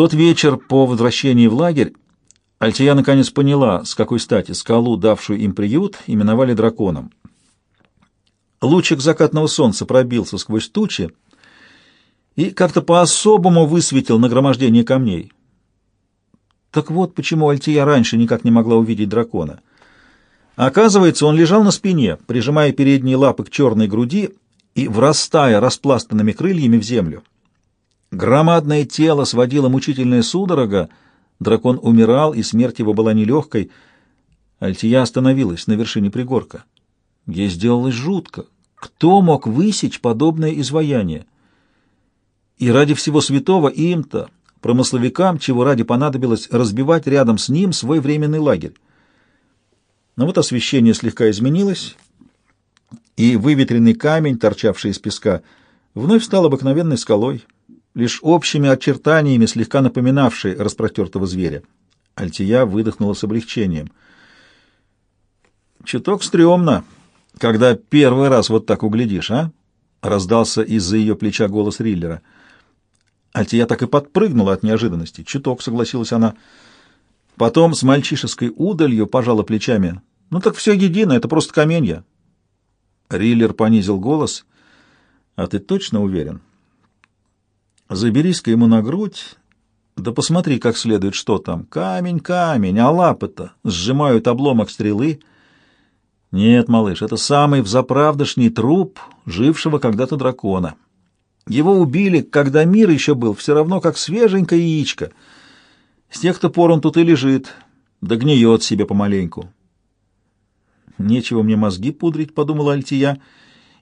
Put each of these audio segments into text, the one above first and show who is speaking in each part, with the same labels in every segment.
Speaker 1: тот вечер по возвращении в лагерь Альтия наконец поняла, с какой стати скалу, давшую им приют, именовали драконом. Лучик закатного солнца пробился сквозь тучи и как-то по-особому высветил нагромождение камней. Так вот почему Альтия раньше никак не могла увидеть дракона. Оказывается, он лежал на спине, прижимая передние лапы к черной груди и врастая распластанными крыльями в землю. Громадное тело сводило мучительная судорога, дракон умирал, и смерть его была нелегкой. Альтия остановилась на вершине пригорка. Ей сделалось жутко. Кто мог высечь подобное изваяние? И ради всего святого им-то, промысловикам, чего ради понадобилось разбивать рядом с ним свой временный лагерь. Но вот освещение слегка изменилось, и выветренный камень, торчавший из песка, вновь стал обыкновенной скалой, лишь общими очертаниями, слегка напоминавшей распростертого зверя. Альтия выдохнула с облегчением. «Чуток стрёмно, когда первый раз вот так углядишь, а?» — раздался из-за ее плеча голос Риллера. Альтия так и подпрыгнула от неожиданности. «Чуток», — согласилась она. Потом с мальчишеской удалью пожала плечами. «Ну так все едино, это просто каменья». Риллер понизил голос. «А ты точно уверен?» Заберись-ка ему на грудь, да посмотри как следует, что там. Камень, камень, а лапы-то сжимают обломок стрелы. Нет, малыш, это самый взаправдошний труп жившего когда-то дракона. Его убили, когда мир еще был, все равно как свеженькое яичко. С тех-то пор он тут и лежит, да гниет себе помаленьку. «Нечего мне мозги пудрить», — подумала Альтия,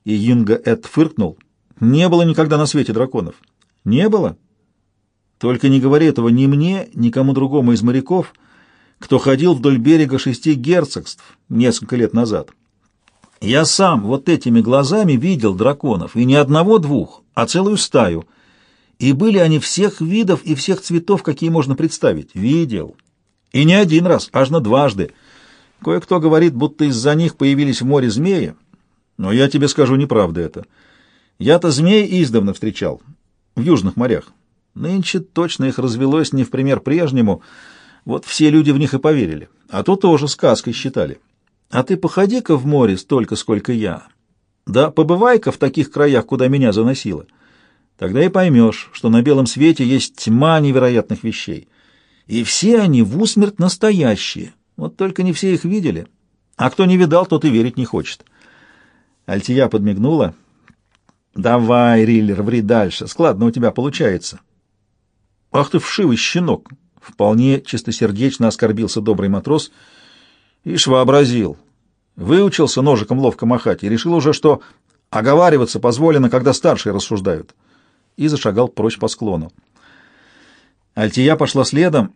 Speaker 1: и Юнга Эд фыркнул. «Не было никогда на свете драконов». Не было? Только не говори этого ни мне, ни кому другому из моряков, кто ходил вдоль берега шести герцогств несколько лет назад. Я сам вот этими глазами видел драконов, и не одного-двух, а целую стаю. И были они всех видов и всех цветов, какие можно представить. Видел. И не один раз, аж на дважды. Кое-кто говорит, будто из-за них появились в море змеи, но я тебе скажу, неправда это. Я-то змей издавна встречал, в южных морях. Нынче точно их развелось не в пример прежнему, вот все люди в них и поверили, а то тоже сказкой считали. А ты походи-ка в море столько, сколько я. Да побывай-ка в таких краях, куда меня заносило. Тогда и поймешь, что на белом свете есть тьма невероятных вещей. И все они в усмерть настоящие. Вот только не все их видели. А кто не видал, тот и верить не хочет. Альтия подмигнула — «Давай, Риллер, ври дальше. Складно у тебя получается». «Ах ты вшивый щенок!» — вполне чистосердечно оскорбился добрый матрос. «Ишь вообразил. Выучился ножиком ловко махать и решил уже, что оговариваться позволено, когда старшие рассуждают». И зашагал прочь по склону. Альтия пошла следом.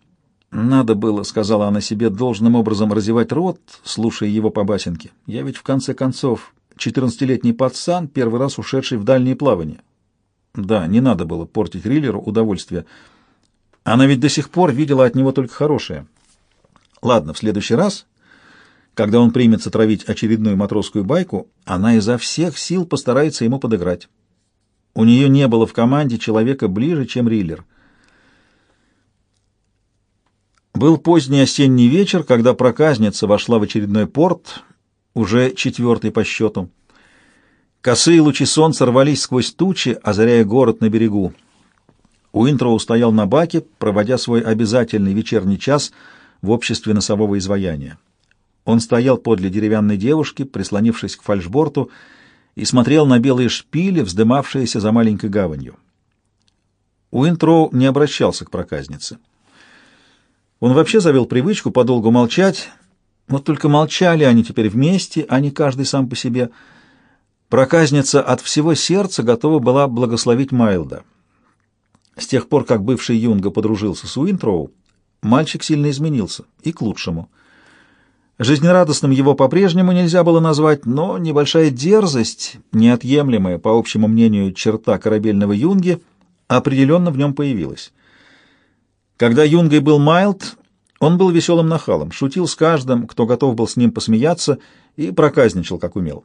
Speaker 1: «Надо было, — сказала она себе, — должным образом разевать рот, слушая его по басенке. Я ведь в конце концов Четырнадцатилетний пацан, первый раз ушедший в дальние плавания. Да, не надо было портить Риллеру удовольствие. Она ведь до сих пор видела от него только хорошее. Ладно, в следующий раз, когда он примется травить очередную матросскую байку, она изо всех сил постарается ему подыграть. У нее не было в команде человека ближе, чем Риллер. Был поздний осенний вечер, когда проказница вошла в очередной порт, уже четвертый по счету. Косые лучи солнца рвались сквозь тучи, озаряя город на берегу. Уинтроу стоял на баке, проводя свой обязательный вечерний час в обществе носового изваяния. Он стоял подле деревянной девушки, прислонившись к фальшборту, и смотрел на белые шпили, вздымавшиеся за маленькой гаванью. Уинтроу не обращался к проказнице. Он вообще завел привычку подолгу молчать, вот только молчали они теперь вместе, а не каждый сам по себе. Проказница от всего сердца готова была благословить Майлда. С тех пор, как бывший Юнга подружился с Уинтроу, мальчик сильно изменился, и к лучшему. Жизнерадостным его по-прежнему нельзя было назвать, но небольшая дерзость, неотъемлемая, по общему мнению, черта корабельного Юнги, определенно в нем появилась. Когда Юнгой был Майлд, он был веселым нахалом, шутил с каждым, кто готов был с ним посмеяться, и проказничал, как умел.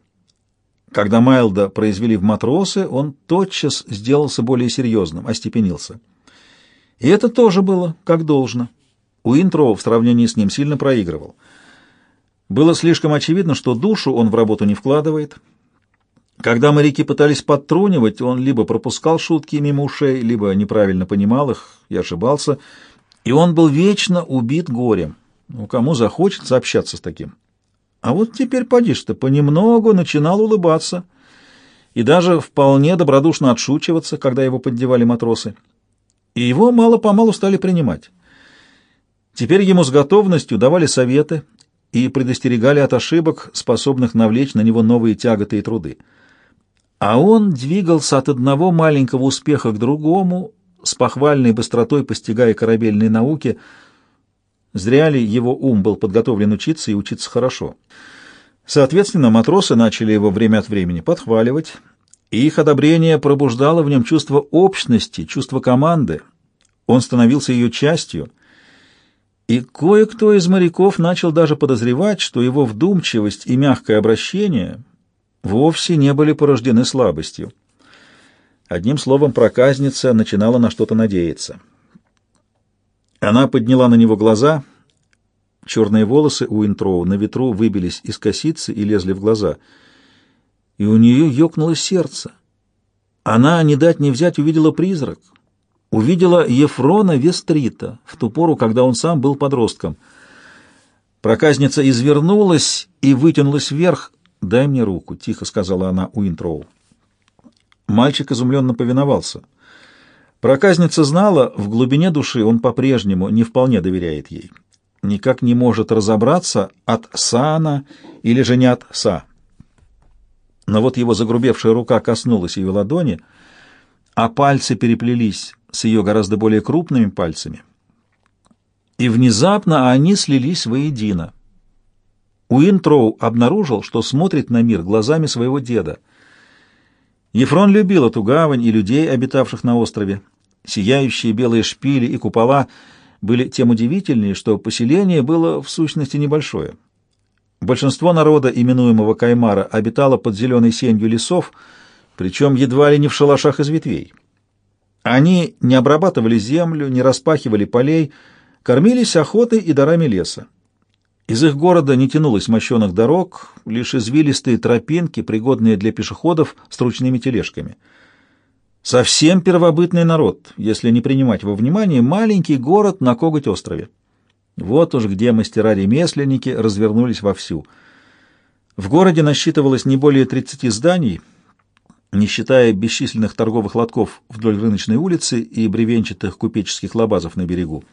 Speaker 1: Когда Майлда произвели в матросы, он тотчас сделался более серьезным, остепенился. И это тоже было как должно. Уинтроу в сравнении с ним сильно проигрывал. Было слишком очевидно, что душу он в работу не вкладывает. Когда моряки пытались подтрунивать, он либо пропускал шутки мимо ушей, либо неправильно понимал их и ошибался, и он был вечно убит горем. Ну, кому захочется общаться с таким? А вот теперь, поди ты, понемногу начинал улыбаться и даже вполне добродушно отшучиваться, когда его поддевали матросы. И его мало-помалу стали принимать. Теперь ему с готовностью давали советы и предостерегали от ошибок, способных навлечь на него новые тяготы и труды. А он двигался от одного маленького успеха к другому, с похвальной быстротой постигая корабельные науки. Зря ли его ум был подготовлен учиться и учиться хорошо. Соответственно, матросы начали его время от времени подхваливать, и их одобрение пробуждало в нем чувство общности, чувство команды. Он становился ее частью, и кое-кто из моряков начал даже подозревать, что его вдумчивость и мягкое обращение вовсе не были порождены слабостью. Одним словом, проказница начинала на что-то надеяться. Она подняла на него глаза. Черные волосы у Интроу на ветру выбились из косицы и лезли в глаза. И у нее ёкнуло сердце. Она, не дать не взять, увидела призрак. Увидела Ефрона Вестрита в ту пору, когда он сам был подростком. Проказница извернулась и вытянулась вверх. «Дай мне руку», — тихо сказала она Уинтроу. Мальчик изумленно повиновался. Проказница знала, в глубине души он по-прежнему не вполне доверяет ей. Никак не может разобраться, от Сана или же не от Са. Но вот его загрубевшая рука коснулась ее ладони, а пальцы переплелись с ее гораздо более крупными пальцами. И внезапно они слились воедино. Уинтроу обнаружил, что смотрит на мир глазами своего деда — Ефрон любил эту гавань и людей, обитавших на острове. Сияющие белые шпили и купола были тем удивительнее, что поселение было в сущности небольшое. Большинство народа, именуемого Каймара, обитало под зеленой сенью лесов, причем едва ли не в шалашах из ветвей. Они не обрабатывали землю, не распахивали полей, кормились охотой и дарами леса. Из их города не тянулось мощенных дорог, лишь извилистые тропинки, пригодные для пешеходов с ручными тележками. Совсем первобытный народ, если не принимать во внимание маленький город на Коготь-острове. Вот уж где мастера-ремесленники развернулись вовсю. В городе насчитывалось не более 30 зданий, не считая бесчисленных торговых лотков вдоль рыночной улицы и бревенчатых купеческих лабазов на берегу.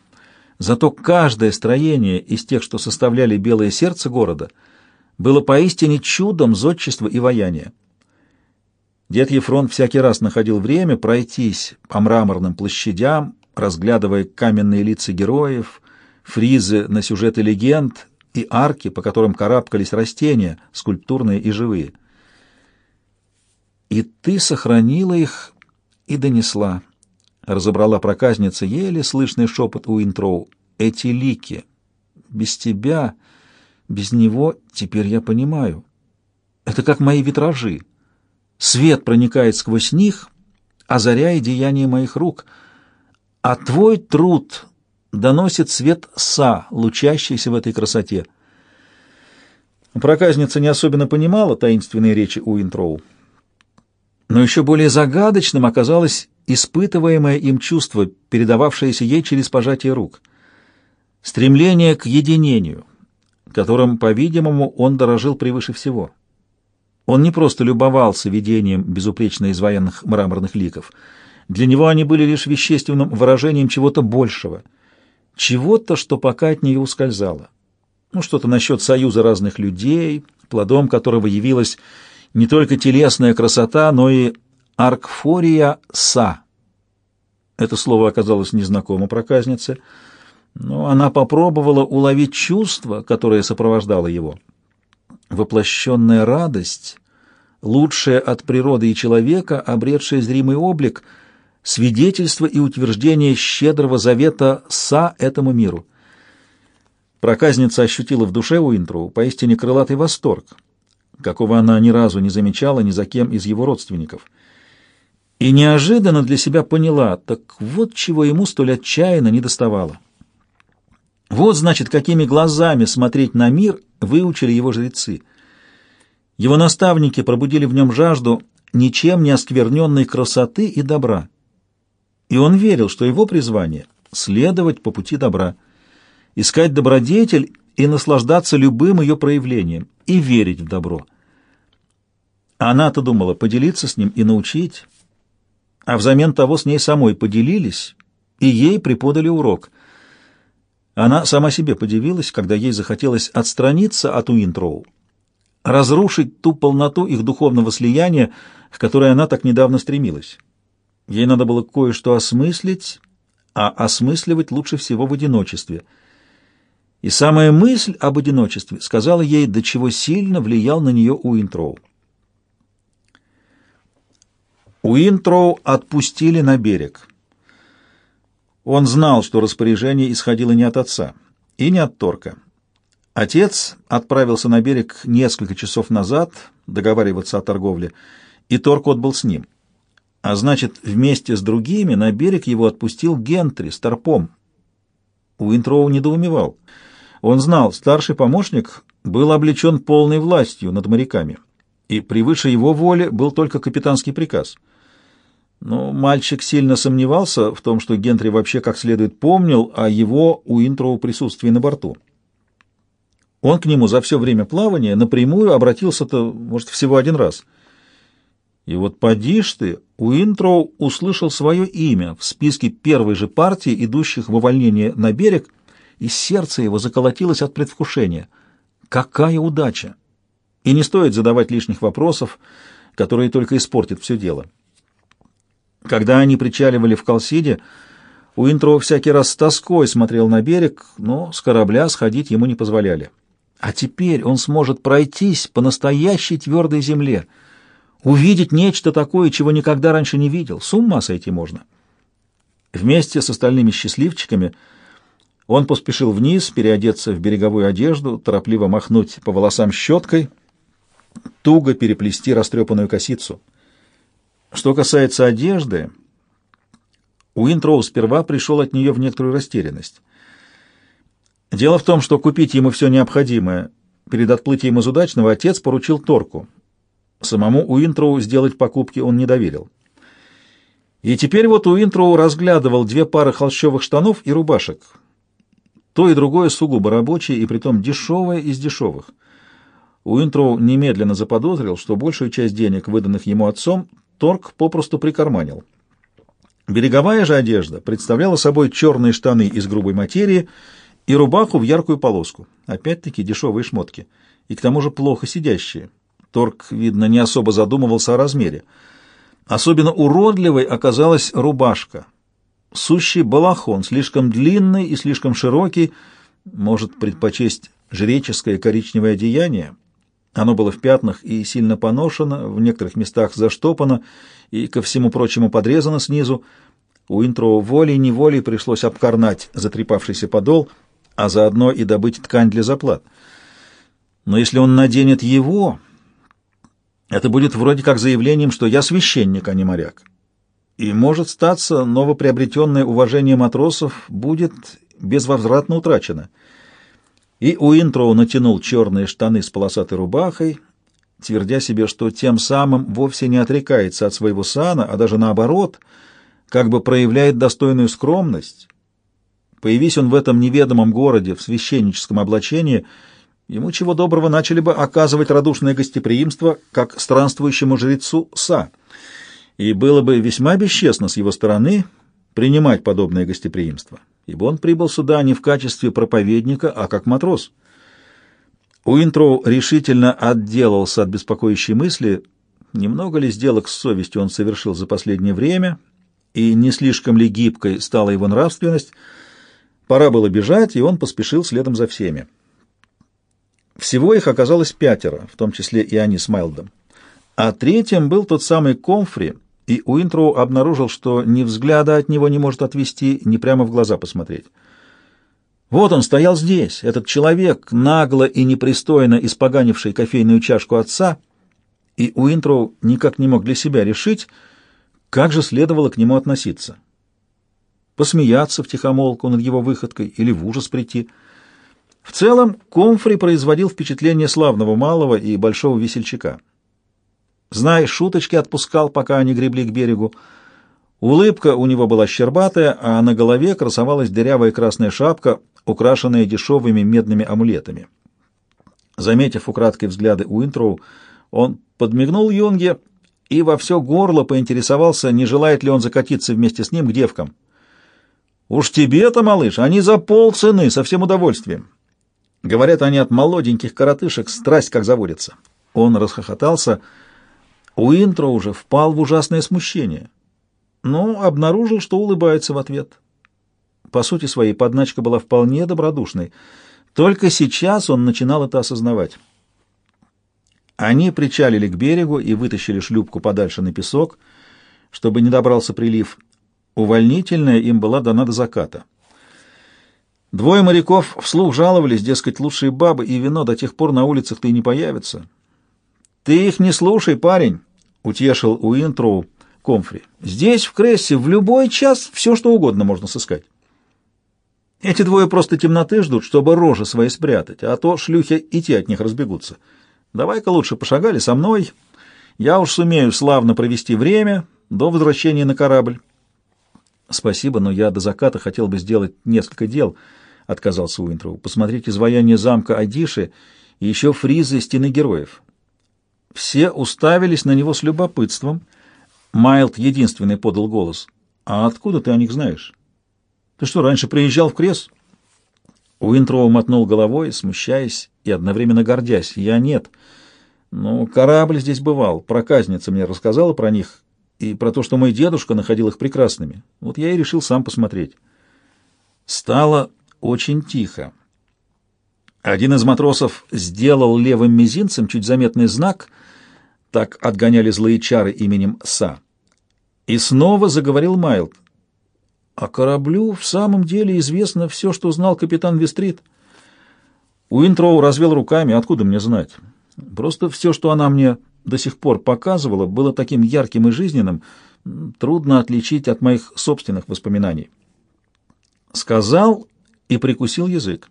Speaker 1: Зато каждое строение из тех, что составляли белое сердце города, было поистине чудом зодчества и ваяния. Дед Ефрон всякий раз находил время пройтись по мраморным площадям, разглядывая каменные лица героев, фризы на сюжеты легенд и арки, по которым карабкались растения, скульптурные и живые. «И ты сохранила их и донесла», разобрала проказница еле слышный шепот у Интроу. «Эти лики! Без тебя, без него, теперь я понимаю. Это как мои витражи. Свет проникает сквозь них, озаряя деяния моих рук, а твой труд доносит свет са, лучащийся в этой красоте». Проказница не особенно понимала таинственные речи у Интроу. Но еще более загадочным оказалось испытываемое им чувство, передававшееся ей через пожатие рук. Стремление к единению, которым, по-видимому, он дорожил превыше всего. Он не просто любовался видением безупречно изваянных мраморных ликов. Для него они были лишь вещественным выражением чего-то большего, чего-то, что пока от нее ускользало. Ну, что-то насчет союза разных людей, плодом которого явилась не только телесная красота, но и Аркфория са. Это слово оказалось незнакомо проказнице, но она попробовала уловить чувство, которое сопровождало его. Воплощенная радость, лучшая от природы и человека, обретшая зримый облик, свидетельство и утверждение щедрого завета са этому миру. Проказница ощутила в душе Уинтроу поистине крылатый восторг, какого она ни разу не замечала ни за кем из его родственников — и неожиданно для себя поняла, так вот чего ему столь отчаянно не доставало. Вот, значит, какими глазами смотреть на мир выучили его жрецы. Его наставники пробудили в нем жажду ничем не оскверненной красоты и добра. И он верил, что его призвание — следовать по пути добра, искать добродетель и наслаждаться любым ее проявлением, и верить в добро. Она-то думала поделиться с ним и научить, а взамен того с ней самой поделились, и ей преподали урок. Она сама себе подивилась, когда ей захотелось отстраниться от Уинтроу, разрушить ту полноту их духовного слияния, к которой она так недавно стремилась. Ей надо было кое-что осмыслить, а осмысливать лучше всего в одиночестве. И самая мысль об одиночестве сказала ей, до чего сильно влиял на нее Уинтроу. Уинтроу отпустили на берег. Он знал, что распоряжение исходило не от отца и не от Торка. Отец отправился на берег несколько часов назад договариваться о торговле, и Торк отбыл с ним. А значит, вместе с другими на берег его отпустил Гентри с торпом. Уинтроу недоумевал. Он знал, старший помощник был облечен полной властью над моряками, и превыше его воли был только капитанский приказ — но мальчик сильно сомневался в том, что Гентри вообще как следует помнил о его Уинтроу присутствии на борту. Он к нему за все время плавания напрямую обратился-то, может, всего один раз. И вот поди ж ты, Уинтроу услышал свое имя в списке первой же партии, идущих в увольнение на берег, и сердце его заколотилось от предвкушения. Какая удача! И не стоит задавать лишних вопросов, которые только испортят все дело. Когда они причаливали в Колсиде, Уинтроу всякий раз с тоской смотрел на берег, но с корабля сходить ему не позволяли. А теперь он сможет пройтись по настоящей твердой земле, увидеть нечто такое, чего никогда раньше не видел. С ума сойти можно. Вместе с остальными счастливчиками он поспешил вниз, переодеться в береговую одежду, торопливо махнуть по волосам щеткой, туго переплести растрепанную косицу — что касается одежды, Уинтроу сперва пришел от нее в некоторую растерянность. Дело в том, что купить ему все необходимое перед отплытием из удачного отец поручил Торку. Самому Уинтроу сделать покупки он не доверил. И теперь вот Уинтроу разглядывал две пары холщовых штанов и рубашек. То и другое сугубо рабочее и притом дешевое из дешевых. Уинтроу немедленно заподозрил, что большую часть денег, выданных ему отцом, Торг попросту прикарманил. Береговая же одежда представляла собой черные штаны из грубой материи и рубаху в яркую полоску. Опять-таки дешевые шмотки. И к тому же плохо сидящие. Торг, видно, не особо задумывался о размере. Особенно уродливой оказалась рубашка. Сущий балахон, слишком длинный и слишком широкий, может предпочесть жреческое коричневое одеяние, оно было в пятнах и сильно поношено, в некоторых местах заштопано и, ко всему прочему, подрезано снизу. У Интро волей-неволей пришлось обкорнать затрепавшийся подол, а заодно и добыть ткань для заплат. Но если он наденет его, это будет вроде как заявлением, что я священник, а не моряк. И может статься, новоприобретенное уважение матросов будет безвозвратно утрачено — и Уинтроу натянул черные штаны с полосатой рубахой, твердя себе, что тем самым вовсе не отрекается от своего сана, а даже наоборот, как бы проявляет достойную скромность. Появись он в этом неведомом городе в священническом облачении, ему чего доброго начали бы оказывать радушное гостеприимство, как странствующему жрецу Са. И было бы весьма бесчестно с его стороны принимать подобное гостеприимство ибо он прибыл сюда не в качестве проповедника, а как матрос. Уинтроу решительно отделался от беспокоящей мысли, немного ли сделок с совестью он совершил за последнее время, и не слишком ли гибкой стала его нравственность. Пора было бежать, и он поспешил следом за всеми. Всего их оказалось пятеро, в том числе и они с Майлдом. А третьим был тот самый Комфри, и Уинтроу обнаружил, что ни взгляда от него не может отвести, ни прямо в глаза посмотреть. Вот он стоял здесь, этот человек, нагло и непристойно испоганивший кофейную чашку отца, и Уинтроу никак не мог для себя решить, Как же следовало к нему относиться? Посмеяться втихомолку над его выходкой или в ужас прийти? В целом, Комфри производил впечатление славного малого и большого весельчака. Зная шуточки отпускал, пока они гребли к берегу. Улыбка у него была щербатая, а на голове красовалась дырявая красная шапка, украшенная дешевыми медными амулетами. Заметив украдкой взгляды Уинтроу, он подмигнул Юнге и во все горло поинтересовался, не желает ли он закатиться вместе с ним к девкам. «Уж тебе-то, малыш, они за полцены, со всем удовольствием. Говорят, они от молоденьких коротышек страсть как заводятся». Он расхохотался. Уинтро уже впал в ужасное смущение, но обнаружил, что улыбается в ответ. По сути своей, подначка была вполне добродушной. Только сейчас он начинал это осознавать. Они причалили к берегу и вытащили шлюпку подальше на песок, чтобы не добрался прилив. Увольнительная им была дана до заката. Двое моряков вслух жаловались, дескать, лучшие бабы и вино до тех пор на улицах-то и не появятся. «Ты их не слушай, парень», — утешил Уинтроу Комфри. «Здесь, в Крессе, в любой час все, что угодно можно сыскать. Эти двое просто темноты ждут, чтобы рожи свои спрятать, а то шлюхи и те от них разбегутся. Давай-ка лучше пошагали со мной. Я уж сумею славно провести время до возвращения на корабль». «Спасибо, но я до заката хотел бы сделать несколько дел», — отказался Уинтроу. «Посмотреть изваяние замка Адиши и еще фризы стены героев». Все уставились на него с любопытством. Майлд единственный подал голос. «А откуда ты о них знаешь?» «Ты что, раньше приезжал в Крес?» Уинтроу мотнул головой, смущаясь и одновременно гордясь. «Я нет. Ну, корабль здесь бывал. Проказница мне рассказала про них и про то, что мой дедушка находил их прекрасными. Вот я и решил сам посмотреть. Стало очень тихо. Один из матросов сделал левым мизинцем чуть заметный знак, так отгоняли злые чары именем Са. И снова заговорил Майлд. А кораблю в самом деле известно все, что знал капитан Вестрит. Уинтроу развел руками, откуда мне знать? Просто все, что она мне до сих пор показывала, было таким ярким и жизненным, трудно отличить от моих собственных воспоминаний. Сказал и прикусил язык.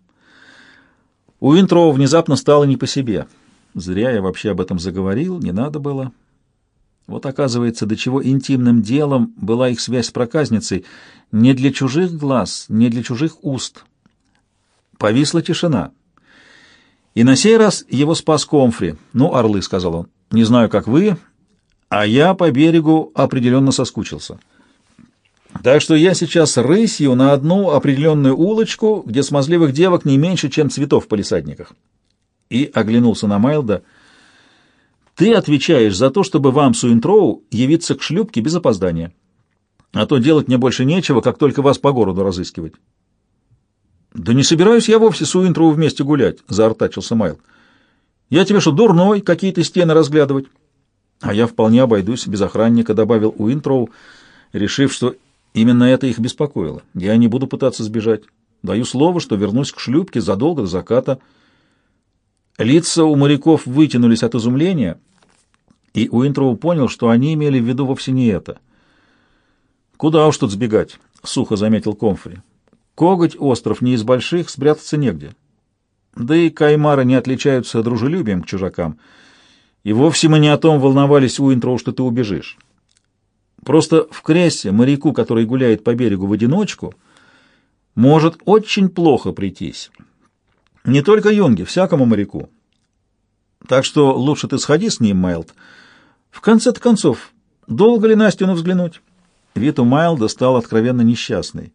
Speaker 1: У Интроу внезапно стало не по себе. Зря я вообще об этом заговорил, не надо было. Вот оказывается, до чего интимным делом была их связь с проказницей. Не для чужих глаз, не для чужих уст. Повисла тишина. И на сей раз его спас Комфри. «Ну, орлы», — сказал он. Не знаю, как вы, а я по берегу определенно соскучился. Так что я сейчас рысью на одну определенную улочку, где смазливых девок не меньше, чем цветов в палисадниках. И оглянулся на Майлда. Ты отвечаешь за то, чтобы вам, Суинтроу, явиться к шлюпке без опоздания. А то делать мне больше нечего, как только вас по городу разыскивать. «Да не собираюсь я вовсе с вместе гулять», — заортачился Майл. Я тебе что, дурной, какие-то стены разглядывать? А я вполне обойдусь без охранника, добавил Уинтроу, решив, что именно это их беспокоило. Я не буду пытаться сбежать. Даю слово, что вернусь к шлюпке задолго до заката. Лица у моряков вытянулись от изумления, и Уинтроу понял, что они имели в виду вовсе не это. «Куда уж тут сбегать?» — сухо заметил Комфри. «Коготь остров не из больших, спрятаться негде. Да и каймары не отличаются дружелюбием к чужакам. И вовсе мы не о том волновались, Уинтроу, что ты убежишь. Просто в Крессе моряку, который гуляет по берегу в одиночку, может очень плохо прийтись. Не только Юнге, всякому моряку. Так что лучше ты сходи с ним, Майлд. В конце-то концов, долго ли Настю на взглянуть? Вид у Майлда стал откровенно несчастный.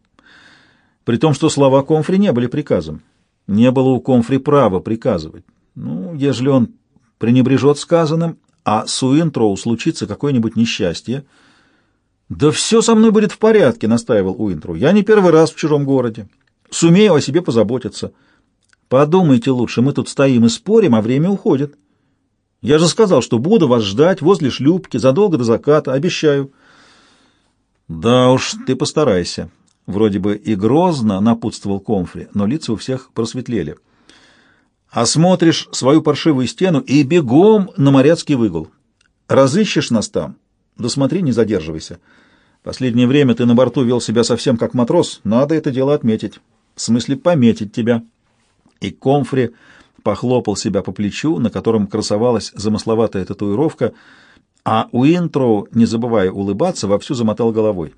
Speaker 1: При том, что слова Комфри не были приказом. Не было у Комфри права приказывать. Ну, ежели он пренебрежет сказанным, а с Уинтроу случится какое-нибудь несчастье. «Да все со мной будет в порядке», — настаивал Уинтроу. «Я не первый раз в чужом городе. Сумею о себе позаботиться. Подумайте лучше, мы тут стоим и спорим, а время уходит. Я же сказал, что буду вас ждать возле шлюпки задолго до заката, обещаю». «Да уж, ты постарайся», Вроде бы и грозно напутствовал Комфри, но лица у всех просветлели. Осмотришь свою паршивую стену и бегом на моряцкий выгул. Разыщешь нас там, Да не задерживайся. Последнее время ты на борту вел себя совсем как матрос, надо это дело отметить. В смысле, пометить тебя». И Комфри похлопал себя по плечу, на котором красовалась замысловатая татуировка, а Уинтроу, не забывая улыбаться, вовсю замотал головой.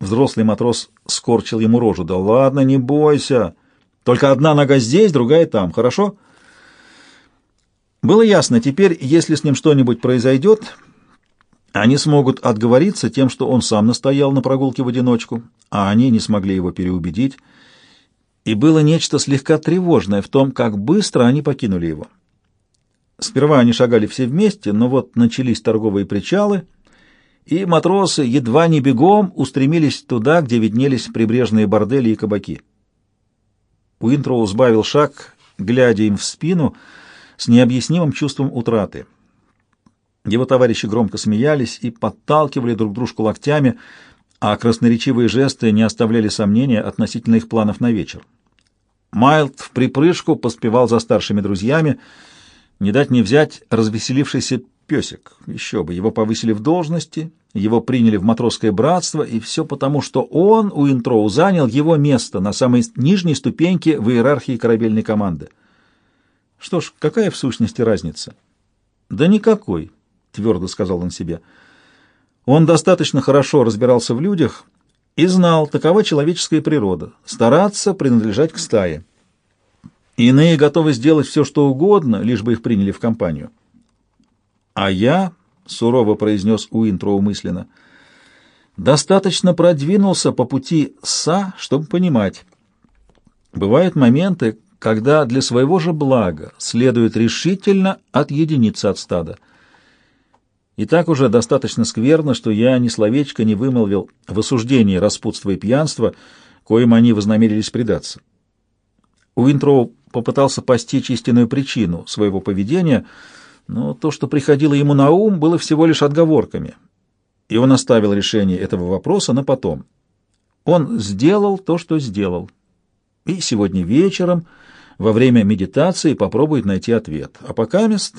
Speaker 1: Взрослый матрос скорчил ему рожу. «Да ладно, не бойся. Только одна нога здесь, другая там, хорошо?» Было ясно, теперь, если с ним что-нибудь произойдет, они смогут отговориться тем, что он сам настоял на прогулке в одиночку, а они не смогли его переубедить. И было нечто слегка тревожное в том, как быстро они покинули его. Сперва они шагали все вместе, но вот начались торговые причалы — и матросы едва не бегом устремились туда, где виднелись прибрежные бордели и кабаки. Уинтроу сбавил шаг, глядя им в спину, с необъяснимым чувством утраты. Его товарищи громко смеялись и подталкивали друг дружку локтями, а красноречивые жесты не оставляли сомнения относительно их планов на вечер. Майлд в припрыжку поспевал за старшими друзьями, не дать не взять развеселившийся песик. Еще бы, его повысили в должности, его приняли в матросское братство, и все потому, что он, Уинтроу, занял его место на самой нижней ступеньке в иерархии корабельной команды. Что ж, какая в сущности разница? Да никакой, твердо сказал он себе. Он достаточно хорошо разбирался в людях и знал, такова человеческая природа — стараться принадлежать к стае. Иные готовы сделать все, что угодно, лишь бы их приняли в компанию. А я, — сурово произнес Уинтроу мысленно, — достаточно продвинулся по пути Са, чтобы понимать. Бывают моменты, когда для своего же блага следует решительно отъединиться от стада. И так уже достаточно скверно, что я ни словечко не вымолвил в осуждении распутства и пьянства, коим они вознамерились предаться. Уинтроу попытался постичь истинную причину своего поведения — но то, что приходило ему на ум, было всего лишь отговорками, и он оставил решение этого вопроса на потом. Он сделал то, что сделал, и сегодня вечером во время медитации попробует найти ответ. А пока мест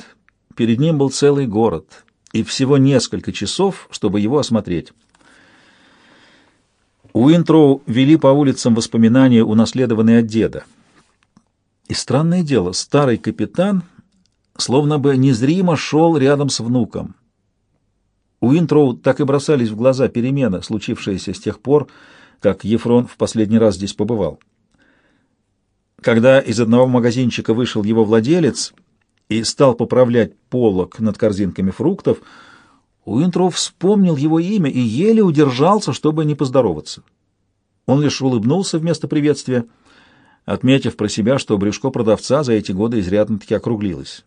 Speaker 1: перед ним был целый город, и всего несколько часов, чтобы его осмотреть. Уинтроу вели по улицам воспоминания, унаследованные от деда. И странное дело, старый капитан словно бы незримо шел рядом с внуком. У Интроу так и бросались в глаза перемены, случившиеся с тех пор, как Ефрон в последний раз здесь побывал. Когда из одного магазинчика вышел его владелец и стал поправлять полок над корзинками фруктов, Уинтроу вспомнил его имя и еле удержался, чтобы не поздороваться. Он лишь улыбнулся вместо приветствия, отметив про себя, что брюшко продавца за эти годы изрядно-таки округлилось.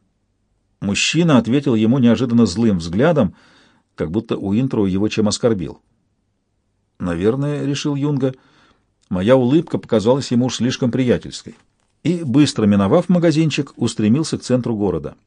Speaker 1: Мужчина ответил ему неожиданно злым взглядом, как будто Уинтроу его чем оскорбил. «Наверное, — решил Юнга, — моя улыбка показалась ему уж слишком приятельской» и, быстро миновав магазинчик, устремился к центру города —